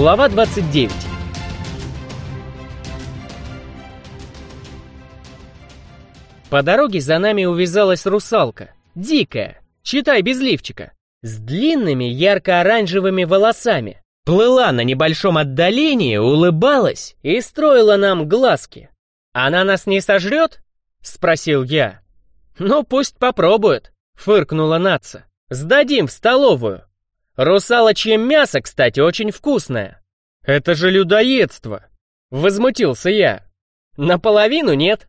Глава 29 По дороге за нами увязалась русалка. Дикая, читай без лифчика. С длинными ярко-оранжевыми волосами. Плыла на небольшом отдалении, улыбалась и строила нам глазки. «Она нас не сожрет?» — спросил я. «Ну, пусть попробует», — фыркнула Наца. «Сдадим в столовую. Русалочье мясо, кстати, очень вкусное». «Это же людоедство!» — возмутился я. «Наполовину нет.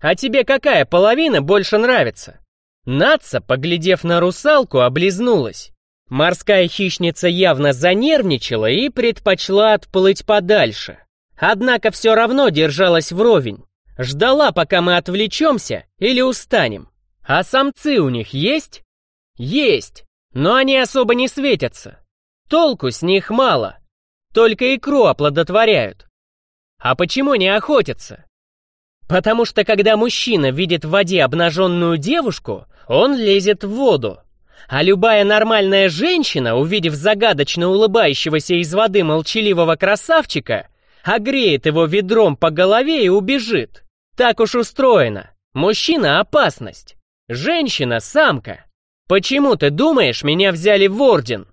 А тебе какая половина больше нравится?» Наца, поглядев на русалку, облизнулась. Морская хищница явно занервничала и предпочла отплыть подальше. Однако все равно держалась вровень. Ждала, пока мы отвлечемся или устанем. А самцы у них есть? Есть, но они особо не светятся. Толку с них мало. Только икру оплодотворяют. А почему не охотятся? Потому что когда мужчина видит в воде обнаженную девушку, он лезет в воду. А любая нормальная женщина, увидев загадочно улыбающегося из воды молчаливого красавчика, огреет его ведром по голове и убежит. Так уж устроено. Мужчина — опасность. Женщина — самка. Почему ты думаешь, меня взяли в орден?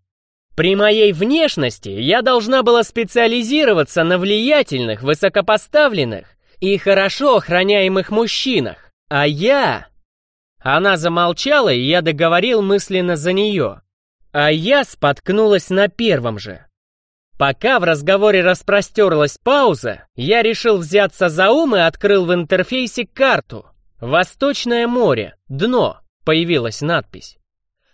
При моей внешности я должна была специализироваться на влиятельных, высокопоставленных и хорошо охраняемых мужчинах. А я... Она замолчала, и я договорил мысленно за нее. А я споткнулась на первом же. Пока в разговоре распростерлась пауза, я решил взяться за ум и открыл в интерфейсе карту. «Восточное море. Дно», — появилась надпись.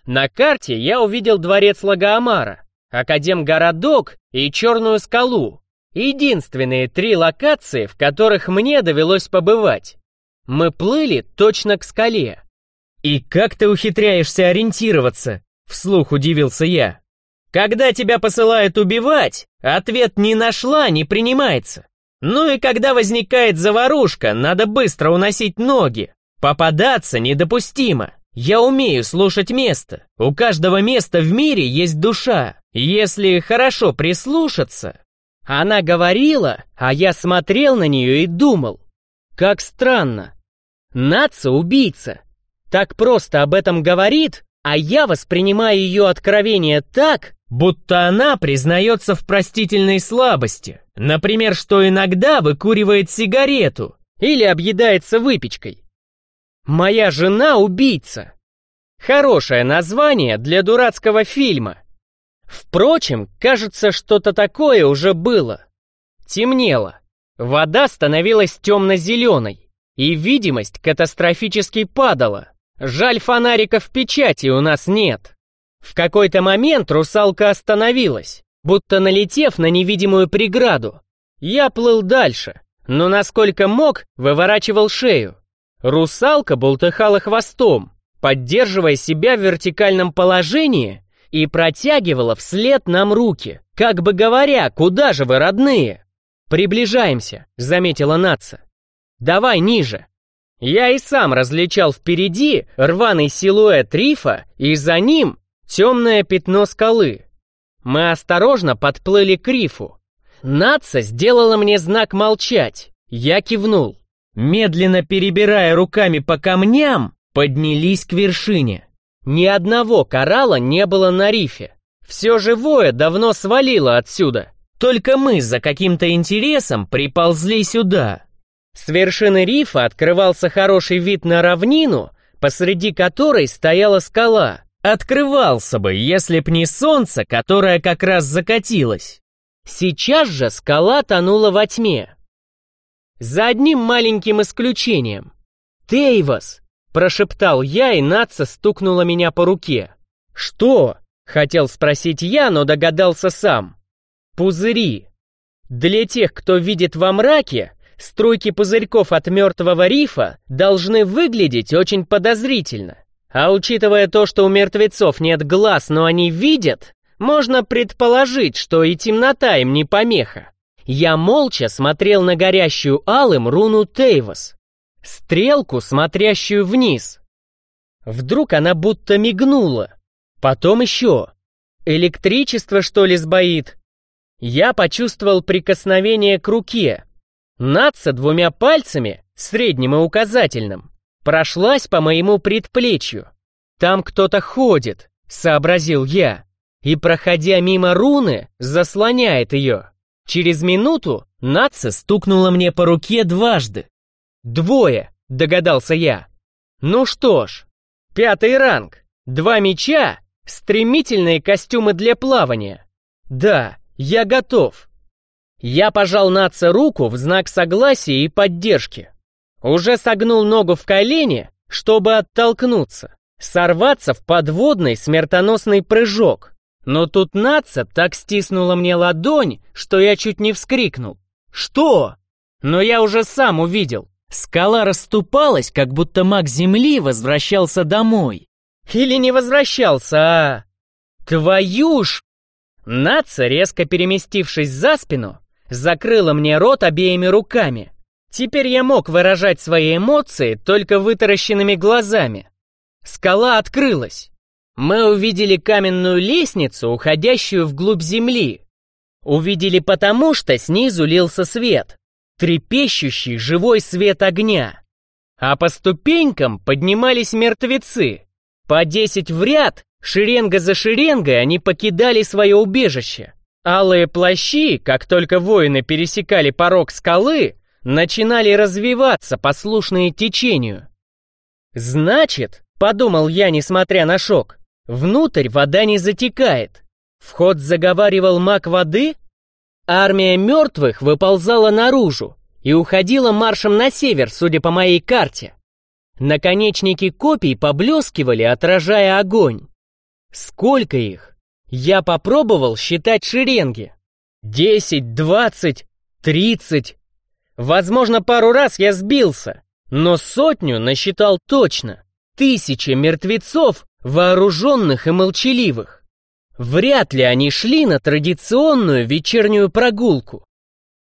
На карте я увидел дворец Лагоамара, Академгородок и Черную скалу, Единственные три локации, в которых мне довелось побывать. Мы плыли точно к скале. «И как ты ухитряешься ориентироваться?» — вслух удивился я. «Когда тебя посылают убивать, ответ «не нашла» не принимается. Ну и когда возникает заварушка, надо быстро уносить ноги. Попадаться недопустимо. Я умею слушать место. У каждого места в мире есть душа. Если хорошо прислушаться, она говорила, а я смотрел на нее и думал. Как странно. Наца убийца. Так просто об этом говорит, а я воспринимаю ее откровение так, будто она признается в простительной слабости. Например, что иногда выкуривает сигарету или объедается выпечкой. «Моя жена убийца». Хорошее название для дурацкого фильма. Впрочем, кажется, что-то такое уже было. Темнело. Вода становилась темно-зеленой, и видимость катастрофически падала. Жаль, фонариков печати у нас нет. В какой-то момент русалка остановилась, будто налетев на невидимую преграду. Я плыл дальше, но насколько мог, выворачивал шею. Русалка болтыхала хвостом, поддерживая себя в вертикальном положении и протягивала вслед нам руки, как бы говоря, куда же вы, родные? «Приближаемся», — заметила Наца. «Давай ниже». Я и сам различал впереди рваный силуэт рифа, и за ним темное пятно скалы. Мы осторожно подплыли к рифу. Наца сделала мне знак молчать. Я кивнул. Медленно перебирая руками по камням, поднялись к вершине. Ни одного коралла не было на рифе. Все живое давно свалило отсюда. Только мы за каким-то интересом приползли сюда. С вершины рифа открывался хороший вид на равнину, посреди которой стояла скала. Открывался бы, если б не солнце, которое как раз закатилось. Сейчас же скала тонула во тьме. За одним маленьким исключением. Тейвас, Прошептал я, и Натса стукнула меня по руке. «Что?» — хотел спросить я, но догадался сам. «Пузыри. Для тех, кто видит во мраке, струйки пузырьков от мертвого рифа должны выглядеть очень подозрительно. А учитывая то, что у мертвецов нет глаз, но они видят, можно предположить, что и темнота им не помеха. Я молча смотрел на горящую алым руну Тейвас стрелку, смотрящую вниз. Вдруг она будто мигнула. Потом еще. Электричество, что ли, сбоит? я почувствовал прикосновение к руке. Наца двумя пальцами, средним и указательным, прошлась по моему предплечью. «Там кто-то ходит», — сообразил я, и, проходя мимо руны, заслоняет ее. Через минуту Наца стукнула мне по руке дважды. «Двое», — догадался я. «Ну что ж, пятый ранг, два меча, стремительные костюмы для плавания. Да, я готов». Я пожал Наца руку в знак согласия и поддержки. Уже согнул ногу в колени, чтобы оттолкнуться, сорваться в подводный смертоносный прыжок. Но тут Наца так стиснула мне ладонь, что я чуть не вскрикнул. «Что?» Но я уже сам увидел. Скала расступалась, как будто маг Земли возвращался домой. Или не возвращался, а... Твою ж... Наца, резко переместившись за спину, закрыла мне рот обеими руками. Теперь я мог выражать свои эмоции только вытаращенными глазами. Скала открылась. Мы увидели каменную лестницу, уходящую вглубь земли. Увидели потому, что снизу лился свет, трепещущий живой свет огня. А по ступенькам поднимались мертвецы. По десять в ряд, шеренга за шеренгой, они покидали свое убежище. Алые плащи, как только воины пересекали порог скалы, начинали развиваться, послушные течению. «Значит, — подумал я, несмотря на шок, — внутрь вода не затекает. Вход заговаривал маг воды? Армия мертвых выползала наружу и уходила маршем на север, судя по моей карте. Наконечники копий поблескивали, отражая огонь. Сколько их? Я попробовал считать шеренги. Десять, двадцать, тридцать. Возможно, пару раз я сбился, но сотню насчитал точно. Тысячи мертвецов, вооруженных и молчаливых. Вряд ли они шли на традиционную вечернюю прогулку.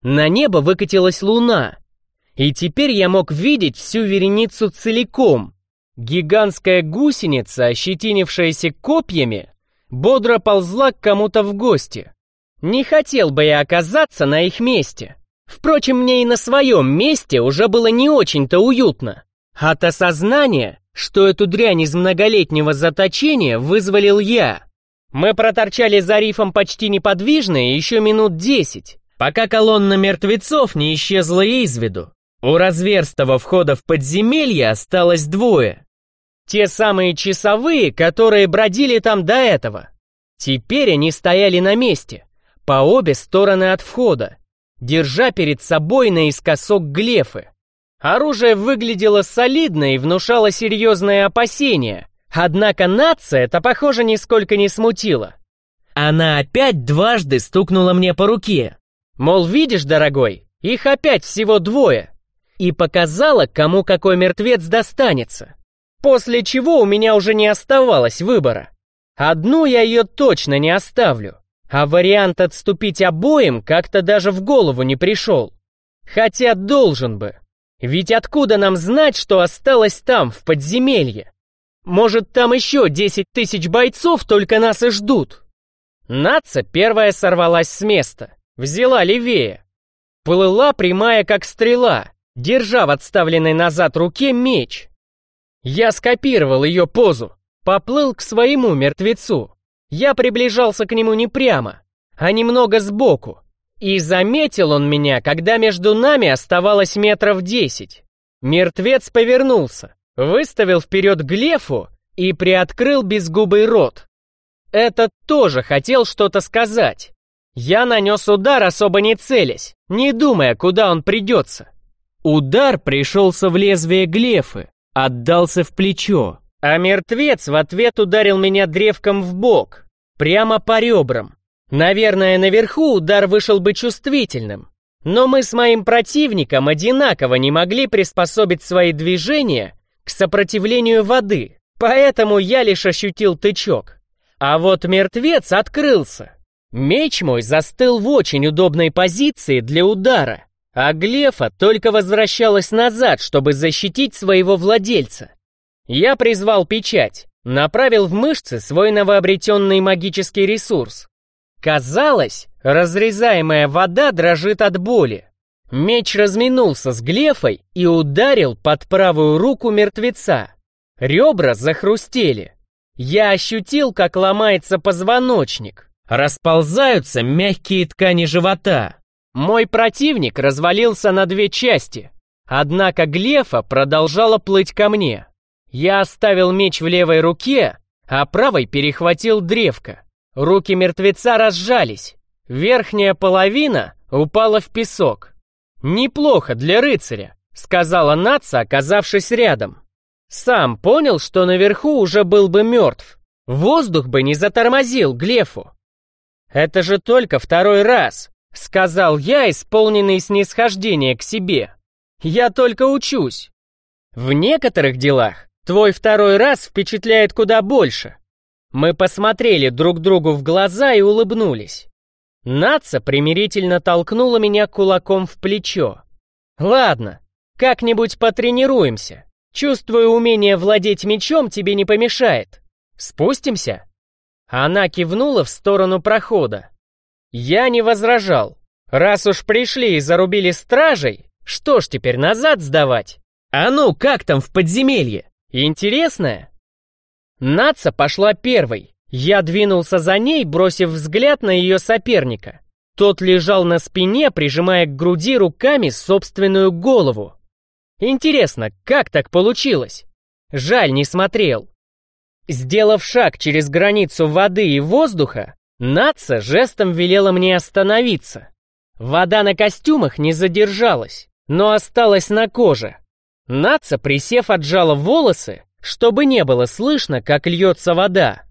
На небо выкатилась луна, и теперь я мог видеть всю вереницу целиком. Гигантская гусеница, ощетинившаяся копьями, бодро ползла к кому-то в гости. Не хотел бы я оказаться на их месте. Впрочем, мне и на своем месте уже было не очень-то уютно. От осознания, что эту дрянь из многолетнего заточения вызволил я. Мы проторчали за рифом почти неподвижно еще минут десять, пока колонна мертвецов не исчезла из виду. У разверстого входа в подземелье осталось двое. Те самые часовые, которые бродили там до этого. Теперь они стояли на месте, по обе стороны от входа, держа перед собой наискосок глефы. Оружие выглядело солидно и внушало серьезные опасения, однако нация это, похоже, нисколько не смутила. Она опять дважды стукнула мне по руке. Мол, видишь, дорогой, их опять всего двое. И показала, кому какой мертвец достанется. После чего у меня уже не оставалось выбора. Одну я ее точно не оставлю. А вариант отступить обоим как-то даже в голову не пришел. Хотя должен бы. Ведь откуда нам знать, что осталось там, в подземелье? Может, там еще десять тысяч бойцов только нас и ждут? Наца первая сорвалась с места, взяла левее. Плыла прямая, как стрела, держа в отставленной назад руке меч. Я скопировал ее позу, поплыл к своему мертвецу. Я приближался к нему не прямо, а немного сбоку. И заметил он меня, когда между нами оставалось метров десять. Мертвец повернулся, выставил вперед глефу и приоткрыл безгубый рот. Этот тоже хотел что-то сказать. Я нанес удар, особо не целясь, не думая, куда он придется. Удар пришелся в лезвие глефы, отдался в плечо, а мертвец в ответ ударил меня древком в бок, Прямо по ребрам. Наверное, наверху удар вышел бы чувствительным. Но мы с моим противником одинаково не могли приспособить свои движения к сопротивлению воды, поэтому я лишь ощутил тычок. А вот мертвец открылся. Меч мой застыл в очень удобной позиции для удара, а Глефа только возвращалась назад, чтобы защитить своего владельца. Я призвал печать, Направил в мышцы свой новообретенный магический ресурс. Казалось, Разрезаемая вода дрожит от боли. Меч разминулся с глефой и ударил под правую руку мертвеца. Ребра захрустели. Я ощутил, как ломается позвоночник. Расползаются мягкие ткани живота. Мой противник развалился на две части. Однако глефа продолжала плыть ко мне. Я оставил меч в левой руке, а правой перехватил древко. Руки мертвеца разжались. Верхняя половина упала в песок. «Неплохо для рыцаря», — сказала Наца, оказавшись рядом. Сам понял, что наверху уже был бы мертв. Воздух бы не затормозил Глефу. «Это же только второй раз», — сказал я, исполненный снисхождения к себе. «Я только учусь. В некоторых делах твой второй раз впечатляет куда больше». Мы посмотрели друг другу в глаза и улыбнулись. Наца примирительно толкнула меня кулаком в плечо. «Ладно, как-нибудь потренируемся. Чувствую, умение владеть мечом тебе не помешает. Спустимся?» Она кивнула в сторону прохода. Я не возражал. Раз уж пришли и зарубили стражей, что ж теперь назад сдавать? А ну, как там в подземелье? Интересное? Наца пошла первой, я двинулся за ней, бросив взгляд на ее соперника. Тот лежал на спине, прижимая к груди руками собственную голову. Интересно, как так получилось? Жаль, не смотрел. Сделав шаг через границу воды и воздуха, Натса жестом велела мне остановиться. Вода на костюмах не задержалась, но осталась на коже. Натса, присев, отжала волосы, чтобы не было слышно, как льется вода.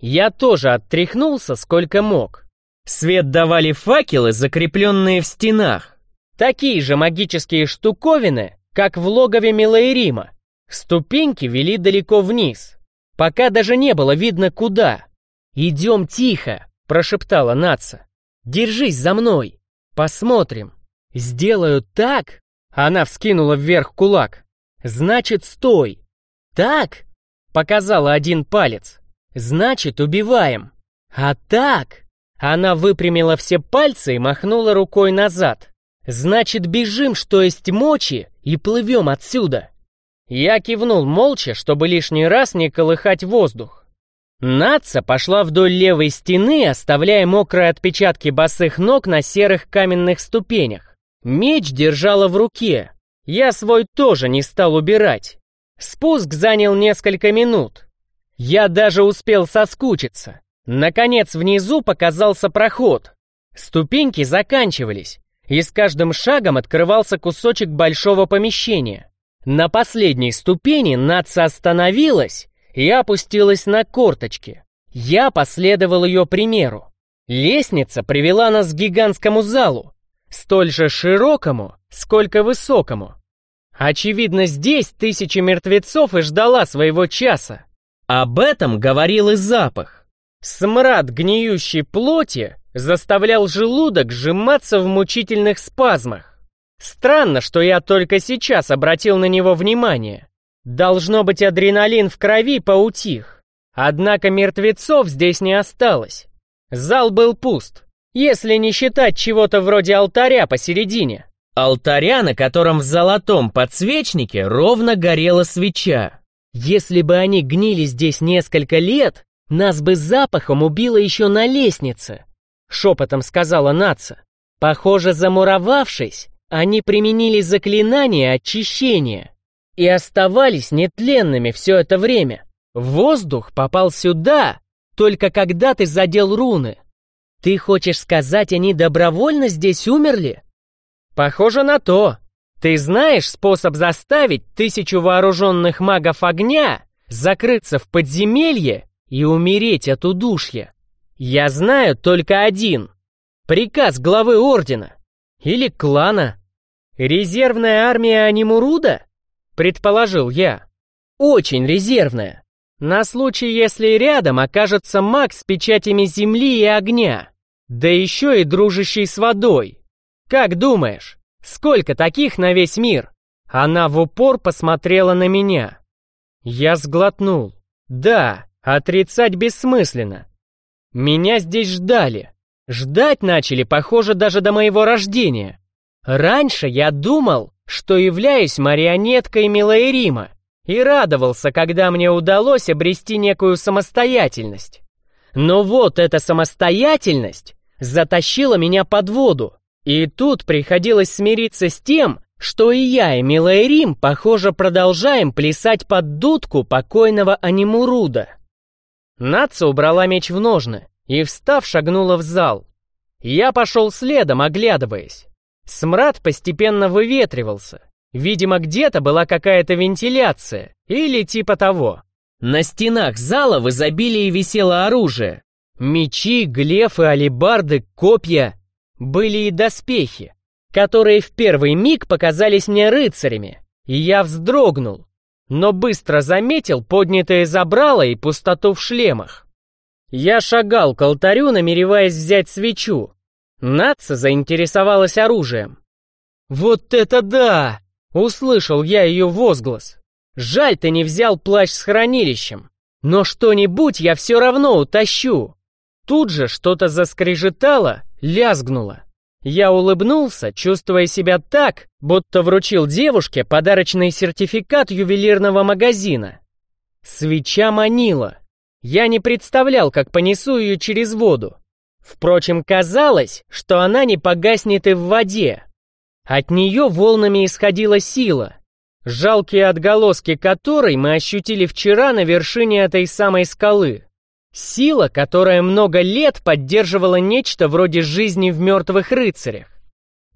Я тоже оттряхнулся сколько мог. Свет давали факелы, закрепленные в стенах. Такие же магические штуковины, как в логове Милаэрима. Ступеньки вели далеко вниз, пока даже не было видно куда. «Идем тихо», — прошептала Наца. «Держись за мной. Посмотрим. Сделаю так...» Она вскинула вверх кулак. «Значит, стой. Так?» — показала один палец. Значит, убиваем. А так... Она выпрямила все пальцы и махнула рукой назад. Значит, бежим, что есть мочи, и плывем отсюда. Я кивнул молча, чтобы лишний раз не колыхать воздух. Наца пошла вдоль левой стены, оставляя мокрые отпечатки босых ног на серых каменных ступенях. Меч держала в руке. Я свой тоже не стал убирать. Спуск занял несколько минут. Я даже успел соскучиться. Наконец внизу показался проход. Ступеньки заканчивались, и с каждым шагом открывался кусочек большого помещения. На последней ступени Наца остановилась и опустилась на корточки. Я последовал ее примеру. Лестница привела нас к гигантскому залу, столь же широкому, сколько высокому. Очевидно, здесь тысячи мертвецов и ждала своего часа. Об этом говорил и запах. Смрад гниющей плоти заставлял желудок сжиматься в мучительных спазмах. Странно, что я только сейчас обратил на него внимание. Должно быть, адреналин в крови поутих. Однако мертвецов здесь не осталось. Зал был пуст, если не считать чего-то вроде алтаря посередине. Алтаря, на котором в золотом подсвечнике ровно горела свеча. Если бы они гнили здесь несколько лет, нас бы запахом убило еще на лестнице, шепотом сказала Наца. Похоже, замуровавшись, они применили заклинание очищения и оставались нетленными все это время. Воздух попал сюда, только когда ты задел руны. Ты хочешь сказать, они добровольно здесь умерли? Похоже на то. Ты знаешь способ заставить тысячу вооруженных магов огня закрыться в подземелье и умереть от удушья? Я знаю только один. Приказ главы ордена. Или клана. Резервная армия Анимуруда? Предположил я. Очень резервная. На случай, если рядом окажется маг с печатями земли и огня. Да еще и дружащий с водой. Как думаешь, Сколько таких на весь мир? Она в упор посмотрела на меня. Я сглотнул. Да, отрицать бессмысленно. Меня здесь ждали. Ждать начали, похоже, даже до моего рождения. Раньше я думал, что являюсь марионеткой Милаэрима, и радовался, когда мне удалось обрести некую самостоятельность. Но вот эта самостоятельность затащила меня под воду, и тут приходилось смириться с тем, что и я, и Милаэрим, похоже, продолжаем плясать под дудку покойного Анимуруда. Наца убрала меч в ножны и, встав, шагнула в зал. Я пошел следом, оглядываясь. Смрад постепенно выветривался. Видимо, где-то была какая-то вентиляция или типа того. На стенах зала в изобилии висело оружие. Мечи, глефы, алебарды, копья. Были и доспехи, которые в первый миг показались мне рыцарями, и я вздрогнул, но быстро заметил поднятые забрала и пустоту в шлемах. Я шагал к алтарю, намереваясь взять свечу. Натса заинтересовалась оружием. «Вот это да!» — услышал я ее возглас. «Жаль, ты не взял плащ с хранилищем, но что-нибудь я все равно утащу». Тут же что-то заскрежетало, лязгнуло. Я улыбнулся, чувствуя себя так, будто вручил девушке подарочный сертификат ювелирного магазина. Свеча манила. Я не представлял, как понесу ее через воду. Впрочем, казалось, что она не погаснет и в воде. От нее волнами исходила сила, жалкие отголоски которой мы ощутили вчера на вершине этой самой скалы. Сила, которая много лет поддерживала нечто вроде жизни в мертвых рыцарях.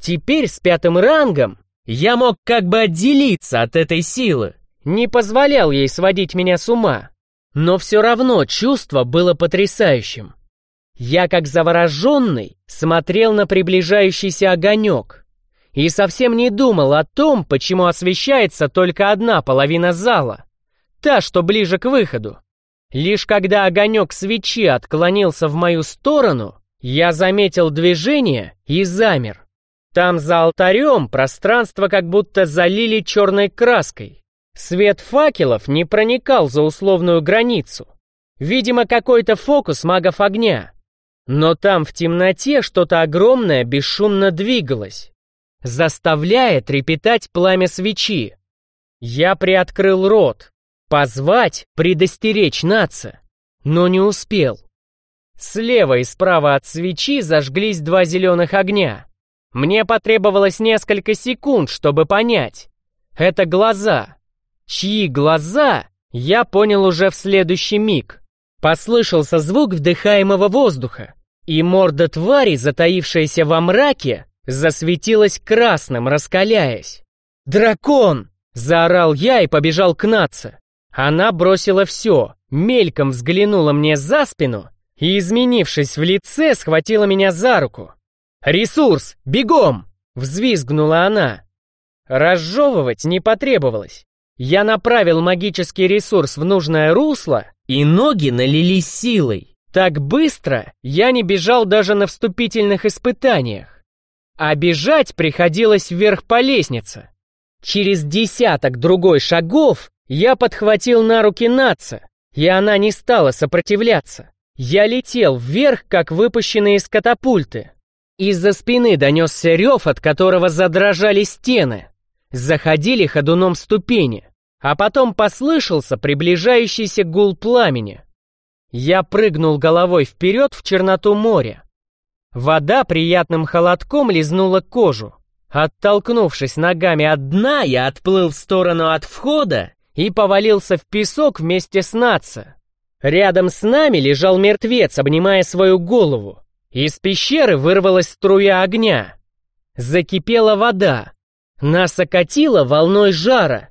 Теперь с пятым рангом я мог как бы отделиться от этой силы, не позволял ей сводить меня с ума. Но все равно чувство было потрясающим. Я, как завороженный, смотрел на приближающийся огонек и совсем не думал о том, почему освещается только одна половина зала, та, что ближе к выходу. Лишь когда огонек свечи отклонился в мою сторону, я заметил движение и замер. Там за алтарем пространство как будто залили черной краской. Свет факелов не проникал за условную границу. Видимо, какой-то фокус магов огня. Но там в темноте что-то огромное бесшумно двигалось, заставляя трепетать пламя свечи. Я приоткрыл рот, Позвать, предостеречь наца, но не успел. Слева и справа от свечи зажглись два зеленых огня. Мне потребовалось несколько секунд, чтобы понять. Это глаза. Чьи глаза, я понял уже в следующий миг. Послышался звук вдыхаемого воздуха, и морда твари, затаившаяся во мраке, засветилась красным, раскаляясь. «Дракон!» — заорал я и побежал к Наце. Она бросила все, мельком взглянула мне за спину и, изменившись в лице, схватила меня за руку. «Ресурс! Бегом!» — взвизгнула она. Разжевывать не потребовалось. Я направил магический ресурс в нужное русло, и ноги налились силой. Так быстро я не бежал даже на вступительных испытаниях. А бежать приходилось вверх по лестнице. Через десяток другой шагов я подхватил на руки Наца, и она не стала сопротивляться. Я летел вверх, как выпущенный из катапульты. Из-за спины донесся рев, от которого задрожали стены. Заходили ходуном ступени, а потом послышался приближающийся гул пламени. Я прыгнул головой вперед в черноту моря. Вода приятным холодком лизнула кожу. Оттолкнувшись ногами от дна, я отплыл в сторону от входа и повалился в песок вместе с Натса. Рядом с нами лежал мертвец, обнимая свою голову. Из пещеры вырвалась струя огня. Закипела вода. Нас окатило волной жара.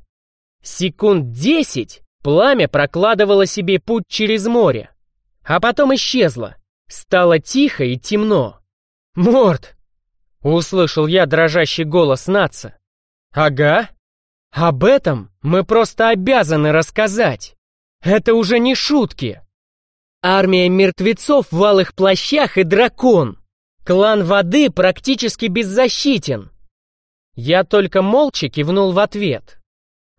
Секунд десять пламя прокладывало себе путь через море. А потом исчезло. Стало тихо и темно. «Морд!» — услышал я дрожащий голос Наца. «Ага», об этом мы просто обязаны рассказать. Это уже не шутки. Армия мертвецов в алых плащах и дракон. Клан воды практически беззащитен. Я только молча кивнул в ответ.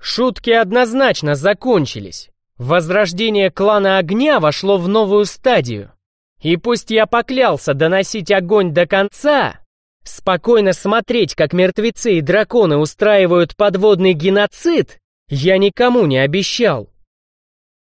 Шутки однозначно закончились. Возрождение клана огня вошло в новую стадию. И пусть я поклялся доносить огонь до конца, спокойно смотреть, как мертвецы и драконы устраивают подводный геноцид, я никому не обещал.